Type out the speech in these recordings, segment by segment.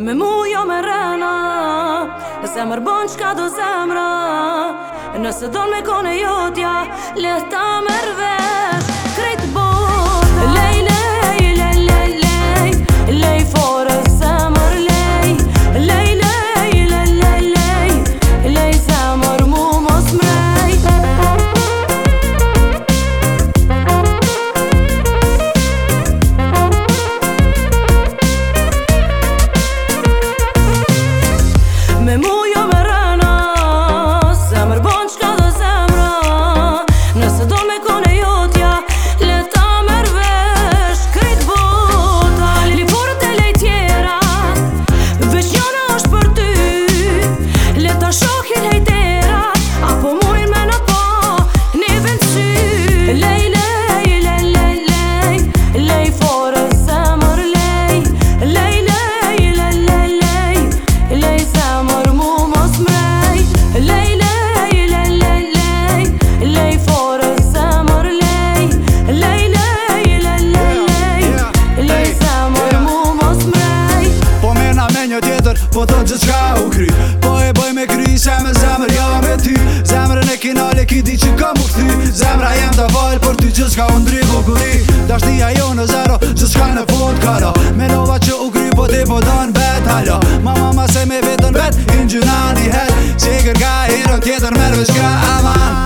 Me mu jo me rena se më rbon qka do zemra Nëse do në me kone jotja Leta më rve tjetër Po të gjithë qka u kry Po e boj me kry se me zemër Ja jo me ty Zemërën e kinale Ki di që ka mu këthy Zemëra jem të valë Për ty gjithë qka u ndry Po kuri Da shtia jo në zero Gjithë qka në fund kara Me nova që u kry Po ti po të bet Ma mama se me vetën vet In gjuna një het Qe kërka herën tjetër Merve qka aman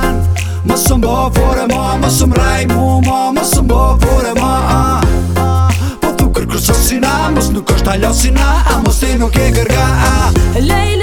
më sëm mbo fore ma Më sëm mraj mu ma Latino che garga